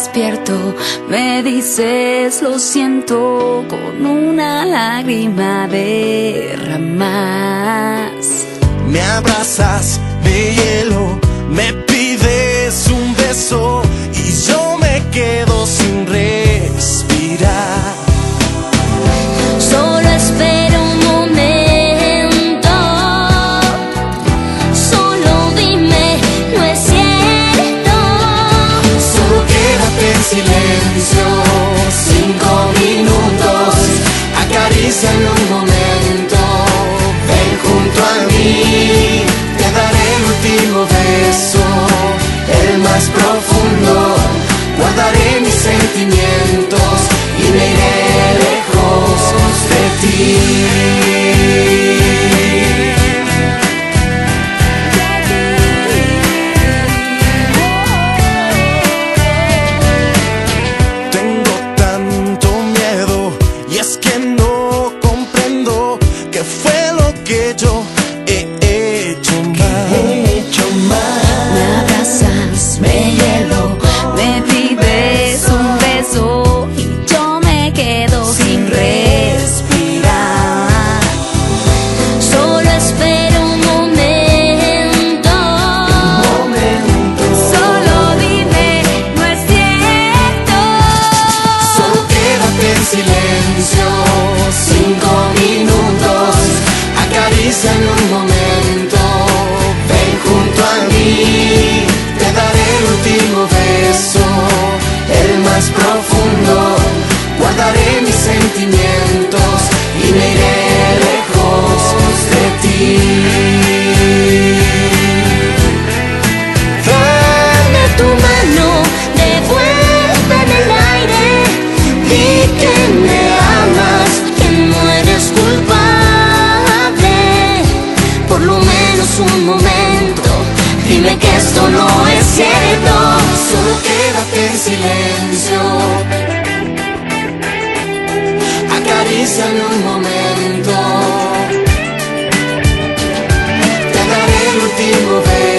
despierto, me dices lo siento con una lágrima de ramas. Me abrazas de hielo, me solo un momento. Ven junto a mí, te daré el último beso, el más profundo. Guardaré mis sentimientos y me iré lejos de ti. Bésame un momento, te daré el último beso.